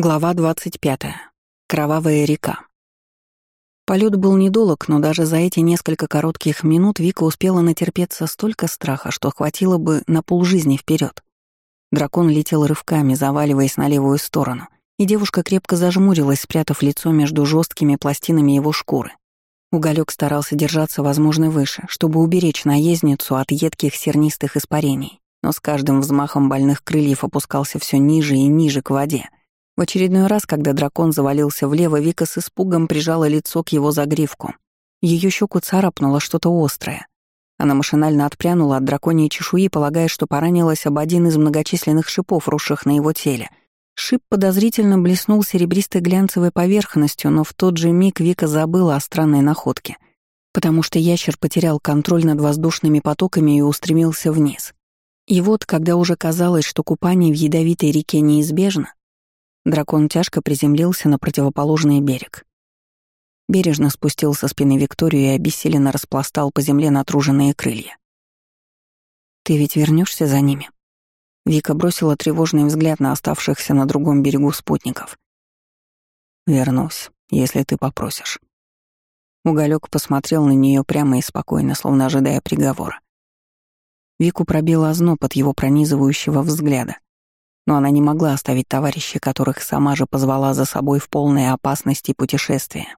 Глава 25. Кровавая река. Полет был недолг, но даже за эти несколько коротких минут Вика успела натерпеться столько страха, что хватило бы на полжизни вперед. Дракон летел рывками, заваливаясь на левую сторону, и девушка крепко зажмурилась, спрятав лицо между жесткими пластинами его шкуры. Уголек старался держаться, возможно, выше, чтобы уберечь наездницу от едких сернистых испарений, но с каждым взмахом больных крыльев опускался все ниже и ниже к воде — в очередной раз, когда дракон завалился влево, Вика с испугом прижала лицо к его загривку. Ее щеку царапнуло что-то острое. Она машинально отпрянула от драконьей чешуи, полагая, что поранилась об один из многочисленных шипов, росших на его теле. Шип подозрительно блеснул серебристой глянцевой поверхностью, но в тот же миг Вика забыла о странной находке, потому что ящер потерял контроль над воздушными потоками и устремился вниз. И вот, когда уже казалось, что купание в ядовитой реке неизбежно, Дракон тяжко приземлился на противоположный берег. Бережно спустил со спины Викторию и обессиленно распластал по земле натруженные крылья. «Ты ведь вернешься за ними?» Вика бросила тревожный взгляд на оставшихся на другом берегу спутников. «Вернусь, если ты попросишь». Уголек посмотрел на нее прямо и спокойно, словно ожидая приговора. Вику пробил озноб от его пронизывающего взгляда но она не могла оставить товарищей, которых сама же позвала за собой в полной опасности путешествия.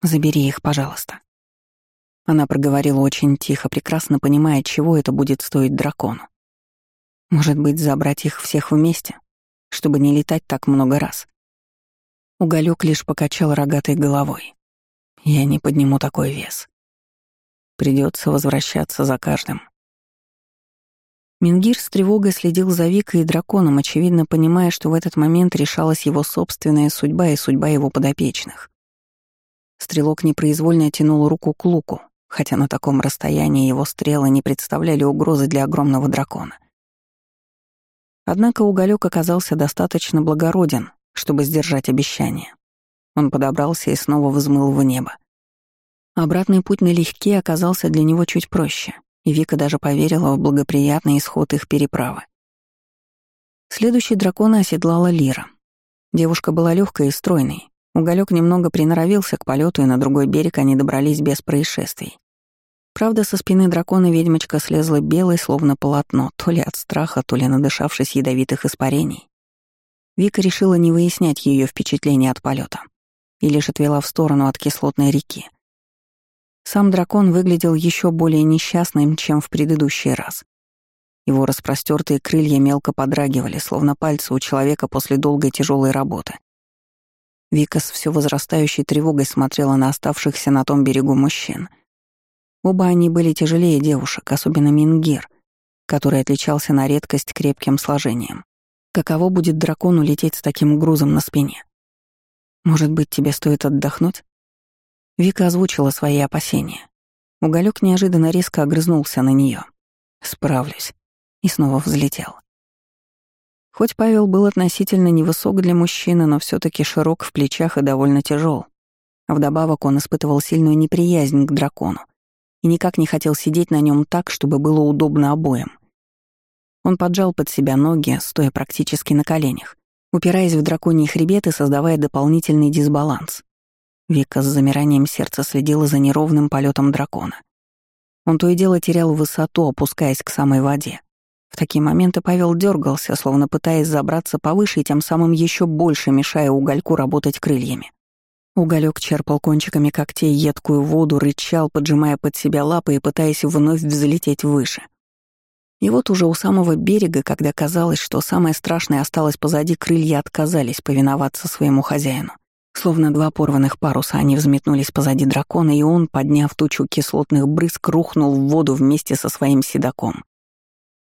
«Забери их, пожалуйста». Она проговорила очень тихо, прекрасно понимая, чего это будет стоить дракону. Может быть, забрать их всех вместе, чтобы не летать так много раз. Уголек лишь покачал рогатой головой. Я не подниму такой вес. Придется возвращаться за каждым. Мингир с тревогой следил за Викой и драконом, очевидно понимая, что в этот момент решалась его собственная судьба и судьба его подопечных. Стрелок непроизвольно тянул руку к луку, хотя на таком расстоянии его стрелы не представляли угрозы для огромного дракона. Однако уголек оказался достаточно благороден, чтобы сдержать обещание. Он подобрался и снова взмыл в небо. Обратный путь налегке оказался для него чуть проще и Вика даже поверила в благоприятный исход их переправы. Следующий дракона оседлала Лира. Девушка была легкой и стройной. Уголек немного приноровился к полету, и на другой берег они добрались без происшествий. Правда, со спины дракона ведьмочка слезла белой, словно полотно, то ли от страха, то ли надышавшись ядовитых испарений. Вика решила не выяснять ее впечатления от полета и лишь отвела в сторону от кислотной реки, сам дракон выглядел еще более несчастным, чем в предыдущий раз. Его распростертые крылья мелко подрагивали, словно пальцы у человека после долгой тяжелой работы. Вика с все возрастающей тревогой смотрела на оставшихся на том берегу мужчин. Оба они были тяжелее девушек, особенно Мингир, который отличался на редкость крепким сложением. Каково будет дракону лететь с таким грузом на спине? Может быть, тебе стоит отдохнуть? Вика озвучила свои опасения. Уголек неожиданно резко огрызнулся на нее. «Справлюсь». И снова взлетел. Хоть Павел был относительно невысок для мужчины, но все таки широк в плечах и довольно тяжел. Вдобавок он испытывал сильную неприязнь к дракону и никак не хотел сидеть на нем так, чтобы было удобно обоим. Он поджал под себя ноги, стоя практически на коленях, упираясь в драконий хребет и создавая дополнительный дисбаланс. Вика с замиранием сердца следила за неровным полетом дракона. Он то и дело терял высоту, опускаясь к самой воде. В такие моменты Павел дергался, словно пытаясь забраться повыше и тем самым еще больше мешая угольку работать крыльями. Уголек черпал кончиками когтей едкую воду, рычал, поджимая под себя лапы и пытаясь вновь взлететь выше. И вот уже у самого берега, когда казалось, что самое страшное осталось позади, крылья отказались повиноваться своему хозяину. Словно два порванных паруса они взметнулись позади дракона, и он, подняв тучу кислотных брызг, рухнул в воду вместе со своим седаком.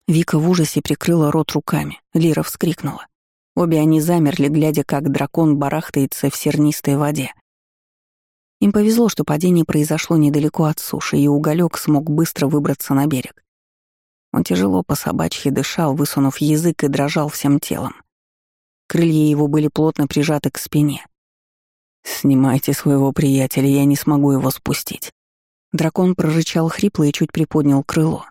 Вика в ужасе прикрыла рот руками, Лира вскрикнула. Обе они замерли, глядя, как дракон барахтается в сернистой воде. Им повезло, что падение произошло недалеко от суши, и уголек смог быстро выбраться на берег. Он тяжело по собачьи дышал, высунув язык и дрожал всем телом. Крылья его были плотно прижаты к спине — «Снимайте своего приятеля, я не смогу его спустить». Дракон прорычал хрипло и чуть приподнял крыло.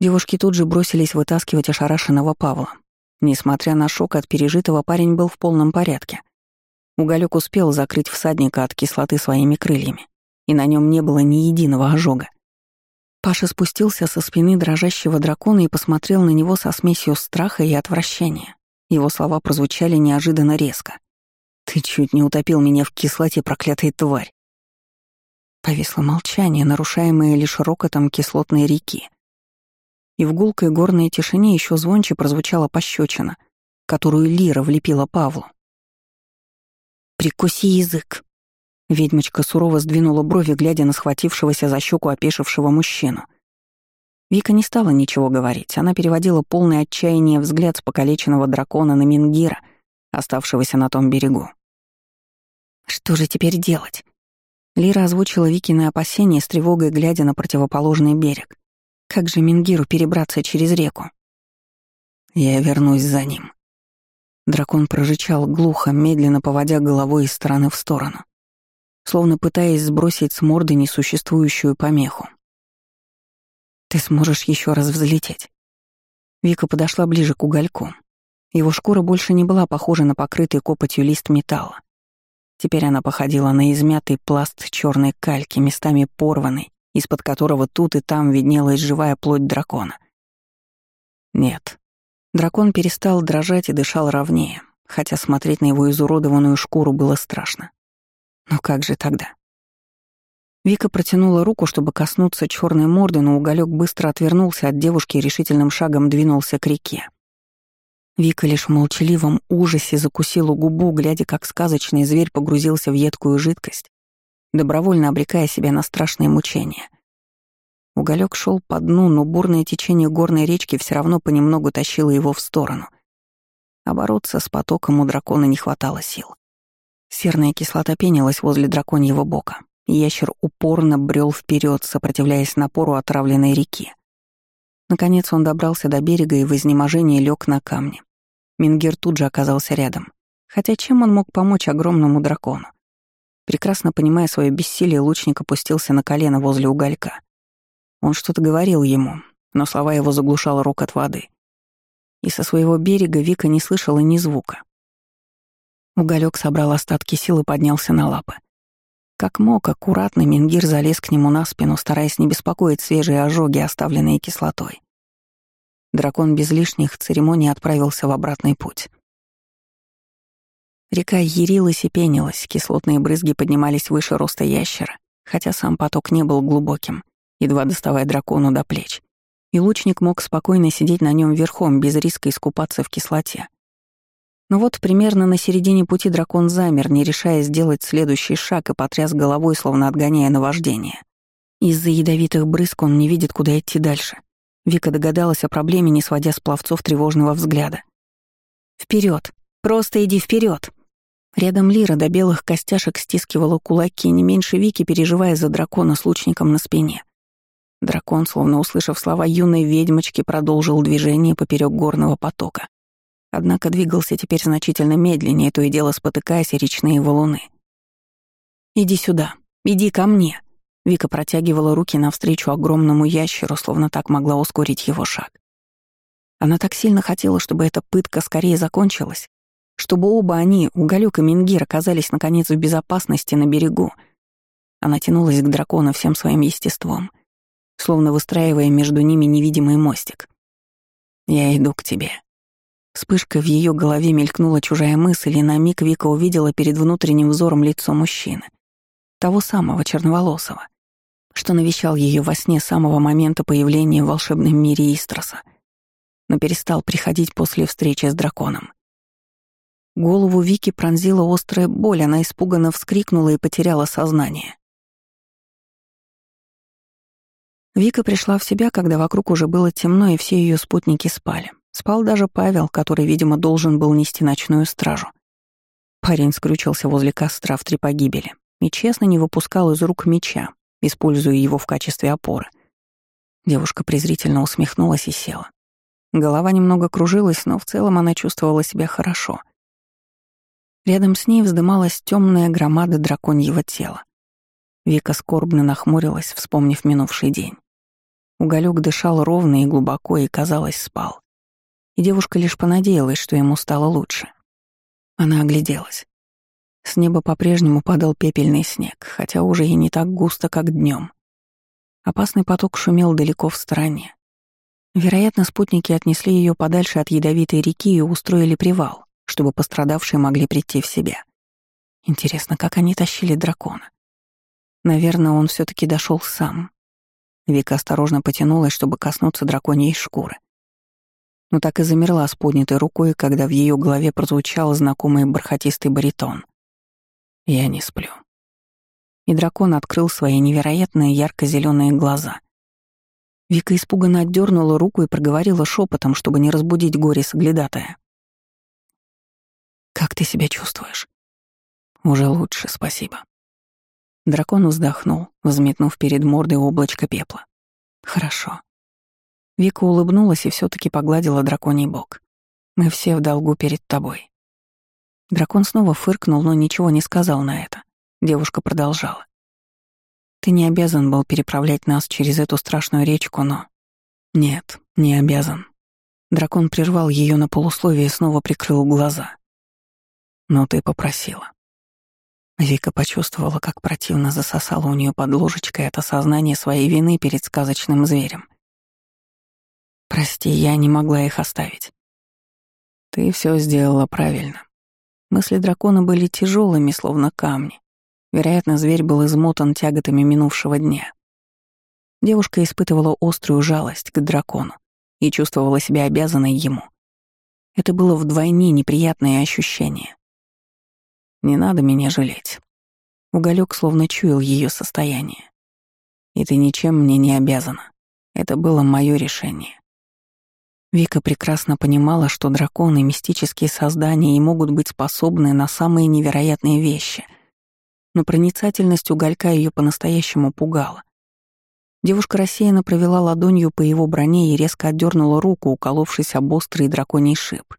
Девушки тут же бросились вытаскивать ошарашенного Павла. Несмотря на шок от пережитого, парень был в полном порядке. Уголек успел закрыть всадника от кислоты своими крыльями, и на нем не было ни единого ожога. Паша спустился со спины дрожащего дракона и посмотрел на него со смесью страха и отвращения. Его слова прозвучали неожиданно резко. «Ты чуть не утопил меня в кислоте, проклятая тварь!» Повисло молчание, нарушаемое лишь рокотом кислотной реки. И в гулкой горной тишине еще звонче прозвучала пощечина, которую Лира влепила Павлу. «Прикуси язык!» Ведьмочка сурово сдвинула брови, глядя на схватившегося за щеку опешившего мужчину. Вика не стала ничего говорить, она переводила полный отчаяние взгляд с покалеченного дракона на Мингира, оставшегося на том берегу. «Что же теперь делать?» Лира озвучила Викины опасения с тревогой, глядя на противоположный берег. «Как же Мингиру перебраться через реку?» «Я вернусь за ним». Дракон прорычал глухо, медленно поводя головой из стороны в сторону словно пытаясь сбросить с морды несуществующую помеху. «Ты сможешь еще раз взлететь». Вика подошла ближе к угольку. Его шкура больше не была похожа на покрытый копотью лист металла. Теперь она походила на измятый пласт черной кальки, местами порванный, из-под которого тут и там виднелась живая плоть дракона. Нет. Дракон перестал дрожать и дышал ровнее, хотя смотреть на его изуродованную шкуру было страшно. Но как же тогда? Вика протянула руку, чтобы коснуться черной морды, но уголек быстро отвернулся от девушки и решительным шагом двинулся к реке. Вика лишь в молчаливом ужасе закусила губу, глядя, как сказочный зверь погрузился в едкую жидкость, добровольно обрекая себя на страшные мучения. Уголек шел по дну, но бурное течение горной речки все равно понемногу тащило его в сторону. А с потоком у дракона не хватало сил. Серная кислота пенилась возле драконьего бока. Ящер упорно брел вперед, сопротивляясь напору отравленной реки. Наконец он добрался до берега и в изнеможении лег на камни. Мингер тут же оказался рядом. Хотя чем он мог помочь огромному дракону? Прекрасно понимая свое бессилие, лучник опустился на колено возле уголька. Он что-то говорил ему, но слова его заглушала рокот воды. И со своего берега Вика не слышала ни звука. Уголек собрал остатки сил и поднялся на лапы. Как мог, аккуратно Мингир залез к нему на спину, стараясь не беспокоить свежие ожоги, оставленные кислотой. Дракон без лишних церемоний отправился в обратный путь. Река ярилась и пенилась, кислотные брызги поднимались выше роста ящера, хотя сам поток не был глубоким, едва доставая дракону до плеч. И лучник мог спокойно сидеть на нем верхом, без риска искупаться в кислоте. Но вот примерно на середине пути дракон замер, не решая сделать следующий шаг и потряс головой, словно отгоняя наваждение. Из-за ядовитых брызг он не видит, куда идти дальше. Вика догадалась о проблеме, не сводя с пловцов тревожного взгляда. Вперед! Просто иди вперед! Рядом Лира до белых костяшек стискивала кулаки, не меньше Вики, переживая за дракона с лучником на спине. Дракон, словно услышав слова юной ведьмочки, продолжил движение поперек горного потока. Однако двигался теперь значительно медленнее, то и дело спотыкаясь о речные валуны. «Иди сюда, иди ко мне!» Вика протягивала руки навстречу огромному ящеру, словно так могла ускорить его шаг. Она так сильно хотела, чтобы эта пытка скорее закончилась, чтобы оба они, Уголёк и Мингир, оказались наконец в безопасности на берегу. Она тянулась к дракону всем своим естеством, словно выстраивая между ними невидимый мостик. «Я иду к тебе», Вспышка в ее голове мелькнула чужая мысль, и на миг Вика увидела перед внутренним взором лицо мужчины. Того самого, черноволосого, что навещал ее во сне с самого момента появления в волшебном мире Истроса, но перестал приходить после встречи с драконом. Голову Вики пронзила острая боль, она испуганно вскрикнула и потеряла сознание. Вика пришла в себя, когда вокруг уже было темно, и все ее спутники спали. Спал даже Павел, который, видимо, должен был нести ночную стражу. Парень скрючился возле костра в три погибели и честно не выпускал из рук меча, используя его в качестве опоры. Девушка презрительно усмехнулась и села. Голова немного кружилась, но в целом она чувствовала себя хорошо. Рядом с ней вздымалась темная громада драконьего тела. Вика скорбно нахмурилась, вспомнив минувший день. Уголек дышал ровно и глубоко и, казалось, спал. и девушка лишь понадеялась, что ему стало лучше. Она огляделась. С неба по-прежнему падал пепельный снег, хотя уже и не так густо, как днем. Опасный поток шумел далеко в стороне. Вероятно, спутники отнесли ее подальше от ядовитой реки и устроили привал, чтобы пострадавшие могли прийти в себя. Интересно, как они тащили дракона? Наверное, он все таки дошел сам. Вика осторожно потянулась, чтобы коснуться драконьей шкуры. Но так и замерла с поднятой рукой, когда в ее голове прозвучал знакомый бархатистый баритон. «Я не сплю». И дракон открыл свои невероятные ярко зеленые глаза. Вика испуганно отдернула руку и проговорила шепотом, чтобы не разбудить горе соглядатая. «Как ты себя чувствуешь?» «Уже лучше, спасибо». Дракон вздохнул, взметнув перед мордой облачко пепла. «Хорошо». Вика улыбнулась и все таки погладила драконий бок. «Мы все в долгу перед тобой». Дракон снова фыркнул, но ничего не сказал на это. Девушка продолжала. «Ты не обязан был переправлять нас через эту страшную речку, но...» «Нет, не обязан». Дракон прервал ее на полусловие и снова прикрыл глаза. «Но ты попросила». Вика почувствовала, как противно засосало у нее под ложечкой от осознания своей вины перед сказочным зверем. «Прости, я не могла их оставить». «Ты все сделала правильно». Мысли дракона были тяжелыми, словно камни. Вероятно, зверь был измотан тяготами минувшего дня. Девушка испытывала острую жалость к дракону и чувствовала себя обязанной ему. Это было вдвойне неприятное ощущение. Не надо меня жалеть. Уголек словно чуял ее состояние. И ты ничем мне не обязана. Это было мое решение. Вика прекрасно понимала, что драконы — мистические создания и могут быть способны на самые невероятные вещи. Но проницательность уголька ее по-настоящему пугала. Девушка рассеянно провела ладонью по его броне и резко отдернула руку, уколовшись об острый драконий шип.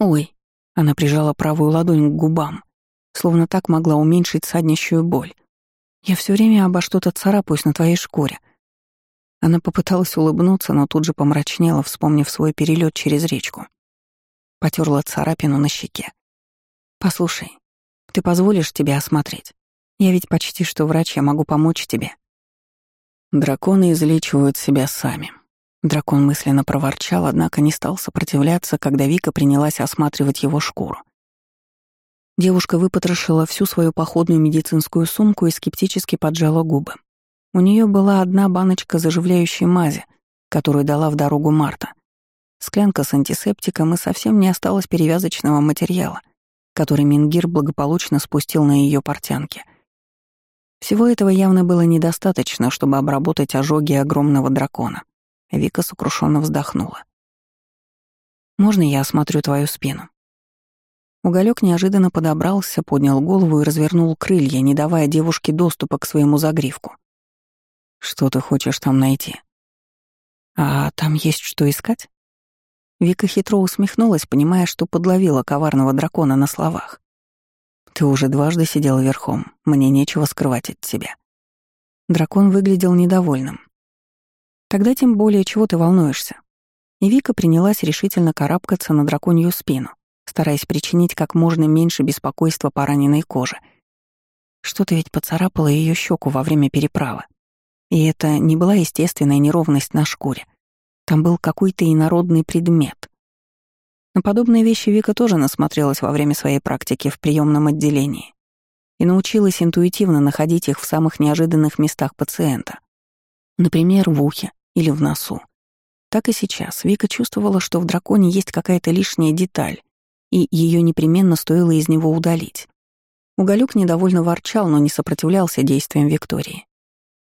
«Ой», она прижала правую ладонь к губам, словно так могла уменьшить саднищую боль. «Я все время обо что-то царапаюсь на твоей шкуре». Она попыталась улыбнуться, но тут же помрачнела, вспомнив свой перелет через речку. Потерла царапину на щеке. «Послушай, ты позволишь тебе осмотреть? Я ведь почти что врач, я могу помочь тебе». Драконы излечивают себя сами. Дракон мысленно проворчал, однако не стал сопротивляться, когда Вика принялась осматривать его шкуру. Девушка выпотрошила всю свою походную медицинскую сумку и скептически поджала губы. У нее была одна баночка заживляющей мази, которую дала в дорогу Марта. Склянка с антисептиком и совсем не осталось перевязочного материала, который Мингир благополучно спустил на ее портянке. Всего этого явно было недостаточно, чтобы обработать ожоги огромного дракона. Вика сокрушенно вздохнула. «Можно я осмотрю твою спину?» Уголек неожиданно подобрался, поднял голову и развернул крылья, не давая девушке доступа к своему загривку. «Что ты хочешь там найти?» «А там есть что искать?» Вика хитро усмехнулась, понимая, что подловила коварного дракона на словах. «Ты уже дважды сидел верхом, мне нечего скрывать от тебя». Дракон выглядел недовольным. Тогда тем более чего ты волнуешься. И Вика принялась решительно карабкаться на драконью спину, стараясь причинить как можно меньше беспокойства по раненой коже. Что-то ведь поцарапало ее щеку во время переправы. И это не была естественная неровность на шкуре. Там был какой-то инородный предмет. На подобные вещи Вика тоже насмотрелась во время своей практики в приемном отделении и научилась интуитивно находить их в самых неожиданных местах пациента. Например, в ухе, или в носу. Так и сейчас Вика чувствовала, что в драконе есть какая-то лишняя деталь, и ее непременно стоило из него удалить. Уголюк недовольно ворчал, но не сопротивлялся действиям Виктории.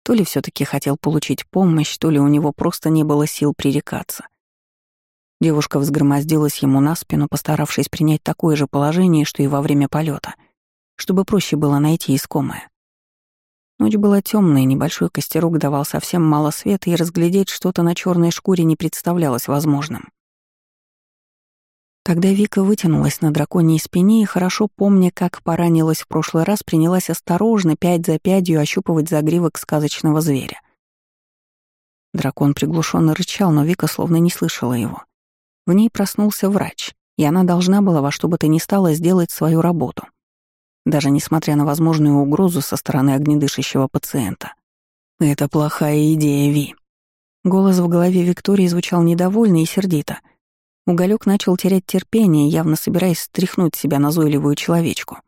То ли все таки хотел получить помощь, то ли у него просто не было сил пререкаться. Девушка взгромоздилась ему на спину, постаравшись принять такое же положение, что и во время полета, чтобы проще было найти искомое. Ночь была темная, небольшой костерок давал совсем мало света, и разглядеть что-то на черной шкуре не представлялось возможным. Тогда Вика вытянулась на драконьей спине и, хорошо помня, как поранилась в прошлый раз, принялась осторожно, пять за пятью, ощупывать загривок сказочного зверя. Дракон приглушенно рычал, но Вика словно не слышала его. В ней проснулся врач, и она должна была во что бы то ни стало сделать свою работу. Даже несмотря на возможную угрозу со стороны огнедышащего пациента. «Это плохая идея, Ви». Голос в голове Виктории звучал недовольно и сердито. Уголек начал терять терпение, явно собираясь стряхнуть себя назойливую человечку.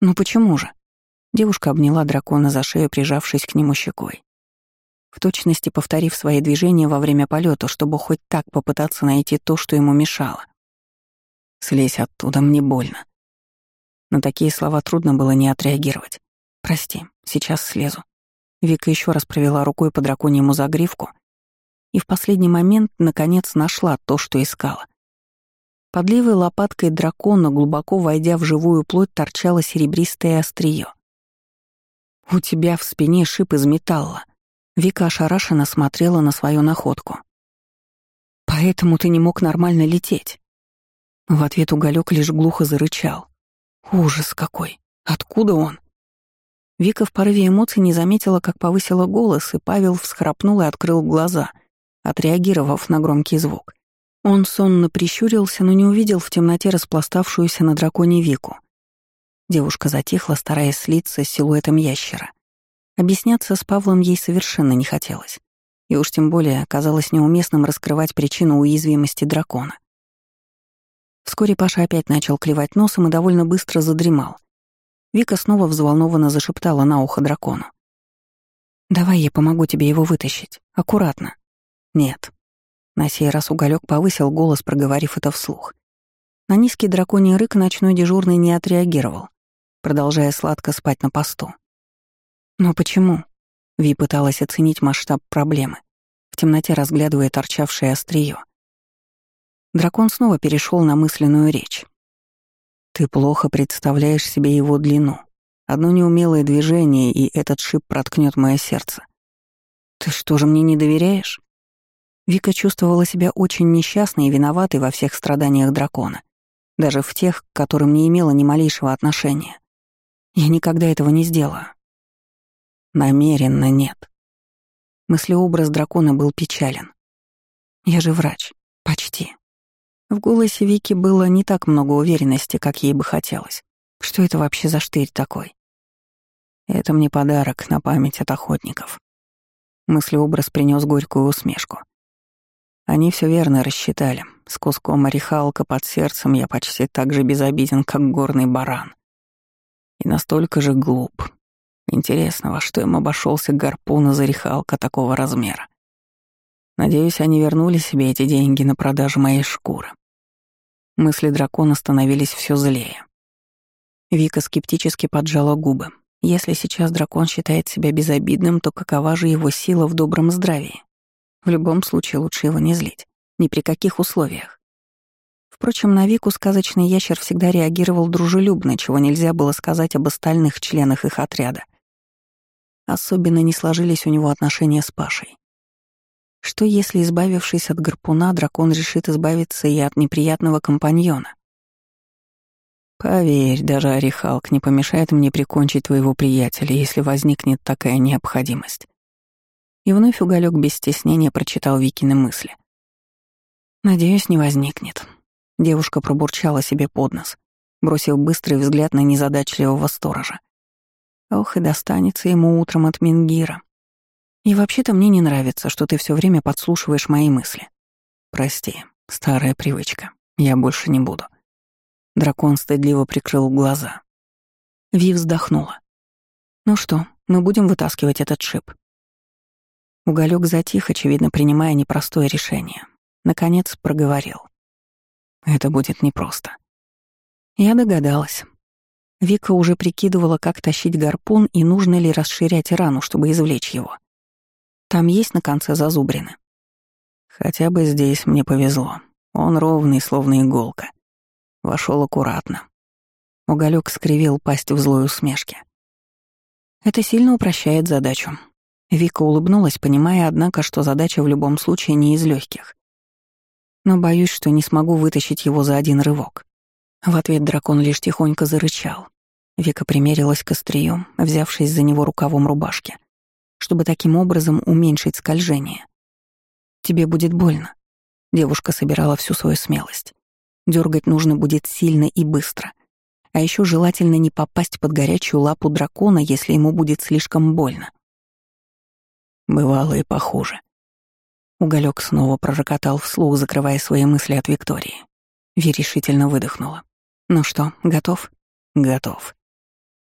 «Ну почему же?» Девушка обняла дракона за шею, прижавшись к нему щекой в точности повторив свои движения во время полета, чтобы хоть так попытаться найти то, что ему мешало. «Слезь оттуда, мне больно». На такие слова трудно было не отреагировать. «Прости, сейчас слезу». Вика еще раз провела рукой по драконьему загривку и в последний момент, наконец, нашла то, что искала. Под левой лопаткой дракона, глубоко войдя в живую плоть, торчало серебристое острие. «У тебя в спине шип из металла», Вика ошарашенно смотрела на свою находку. «Поэтому ты не мог нормально лететь». В ответ уголек лишь глухо зарычал. «Ужас какой! Откуда он?» Вика в порыве эмоций не заметила, как повысила голос, и Павел всхрапнул и открыл глаза, отреагировав на громкий звук. Он сонно прищурился, но не увидел в темноте распластавшуюся на драконе Вику. Девушка затихла, стараясь слиться с силуэтом ящера. Объясняться с Павлом ей совершенно не хотелось. И уж тем более оказалось неуместным раскрывать причину уязвимости дракона. Вскоре Паша опять начал клевать носом и довольно быстро задремал. Вика снова взволнованно зашептала на ухо дракону. «Давай я помогу тебе его вытащить. Аккуратно». «Нет». На сей раз уголек повысил голос, проговорив это вслух. На низкий драконий рык ночной дежурный не отреагировал, продолжая сладко спать на посту. Но почему? Ви пыталась оценить масштаб проблемы, в темноте разглядывая торчавшее острие. Дракон снова перешел на мысленную речь. Ты плохо представляешь себе его длину. Одно неумелое движение, и этот шип проткнет мое сердце. Ты что же мне не доверяешь? Вика чувствовала себя очень несчастной и виноватой во всех страданиях дракона, даже в тех, к которым не имела ни малейшего отношения. Я никогда этого не сделаю. Намеренно нет. Мыслеобраз дракона был печален. Я же врач. Почти. В голосе Вики было не так много уверенности, как ей бы хотелось. Что это вообще за штырь такой? Это мне подарок на память от охотников. Мыслеобраз принес горькую усмешку. Они все верно рассчитали. С куском орехалка под сердцем я почти так же безобиден, как горный баран. И настолько же глуп, Интересно, во что им обошелся гарпун и зарехалка такого размера. Надеюсь, они вернули себе эти деньги на продажу моей шкуры. Мысли дракона становились все злее. Вика скептически поджала губы. Если сейчас дракон считает себя безобидным, то какова же его сила в добром здравии? В любом случае лучше его не злить. Ни при каких условиях. Впрочем, на Вику сказочный ящер всегда реагировал дружелюбно, чего нельзя было сказать об остальных членах их отряда. Особенно не сложились у него отношения с Пашей. Что если, избавившись от гарпуна, дракон решит избавиться и от неприятного компаньона? Поверь, даже Орехалк не помешает мне прикончить твоего приятеля, если возникнет такая необходимость. И вновь уголек без стеснения прочитал Викины мысли. Надеюсь, не возникнет. Девушка пробурчала себе под нос, бросив быстрый взгляд на незадачливого сторожа. Ох, и достанется ему утром от Мингира. И вообще-то мне не нравится, что ты все время подслушиваешь мои мысли. Прости, старая привычка. Я больше не буду. Дракон стыдливо прикрыл глаза. Ви вздохнула. Ну что, мы будем вытаскивать этот шип. Уголек затих, очевидно, принимая непростое решение. Наконец проговорил. Это будет непросто. Я догадалась. Вика уже прикидывала, как тащить гарпун и нужно ли расширять рану, чтобы извлечь его. Там есть на конце зазубрины. Хотя бы здесь мне повезло. Он ровный, словно иголка. Вошел аккуратно. Уголек скривил пасть в злой усмешке. Это сильно упрощает задачу. Вика улыбнулась, понимая, однако, что задача в любом случае не из легких. Но боюсь, что не смогу вытащить его за один рывок. В ответ дракон лишь тихонько зарычал. Вика примерилась к острием, взявшись за него рукавом рубашки, чтобы таким образом уменьшить скольжение. «Тебе будет больно». Девушка собирала всю свою смелость. Дергать нужно будет сильно и быстро. А еще желательно не попасть под горячую лапу дракона, если ему будет слишком больно. Бывало и похуже. Уголек снова пророкотал вслух, закрывая свои мысли от Виктории. Ви решительно выдохнула. «Ну что, готов?» «Готов».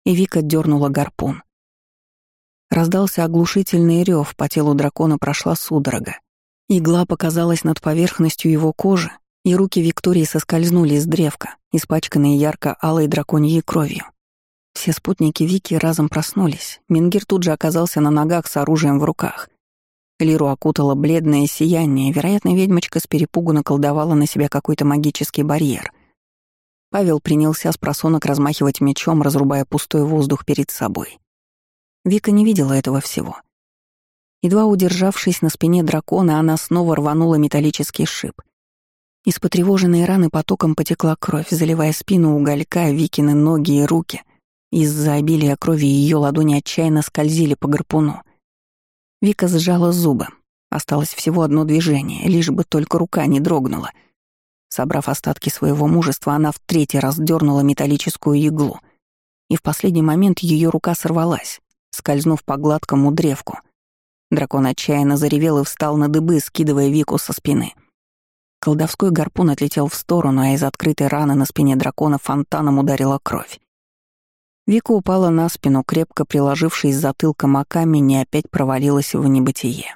И Вика дернула гарпун. Раздался оглушительный рев, по телу дракона прошла судорога. Игла показалась над поверхностью его кожи, и руки Виктории соскользнули из древка, испачканные ярко-алой драконьей кровью. Все спутники Вики разом проснулись. Мингир тут же оказался на ногах с оружием в руках. Лиру окутало бледное сияние, вероятно, ведьмочка с перепугу наколдовала на себя какой-то магический барьер. Павел принялся с просонок размахивать мечом, разрубая пустой воздух перед собой. Вика не видела этого всего. Едва удержавшись на спине дракона, она снова рванула металлический шип. Из потревоженной раны потоком потекла кровь, заливая спину уголька, Викины ноги и руки. Из-за обилия крови ее ладони отчаянно скользили по гарпуну — Вика сжала зубы. Осталось всего одно движение, лишь бы только рука не дрогнула. Собрав остатки своего мужества, она в третий раз дернула металлическую иглу. И в последний момент ее рука сорвалась, скользнув по гладкому древку. Дракон отчаянно заревел и встал на дыбы, скидывая Вику со спины. Колдовской гарпун отлетел в сторону, а из открытой раны на спине дракона фонтаном ударила кровь. Вика упала на спину, крепко приложившись затылком о камень и опять провалилась в небытие.